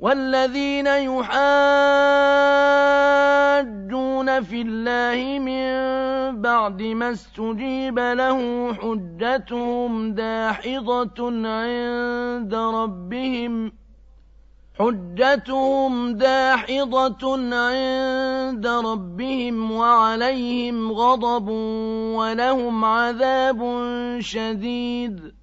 والذين يحاجون في الله من بعد ما استجيب له حجتهم داحضة عند ربهم حجتهم داحضة عند ربهم وعليهم غضب ولهم عذاب شديد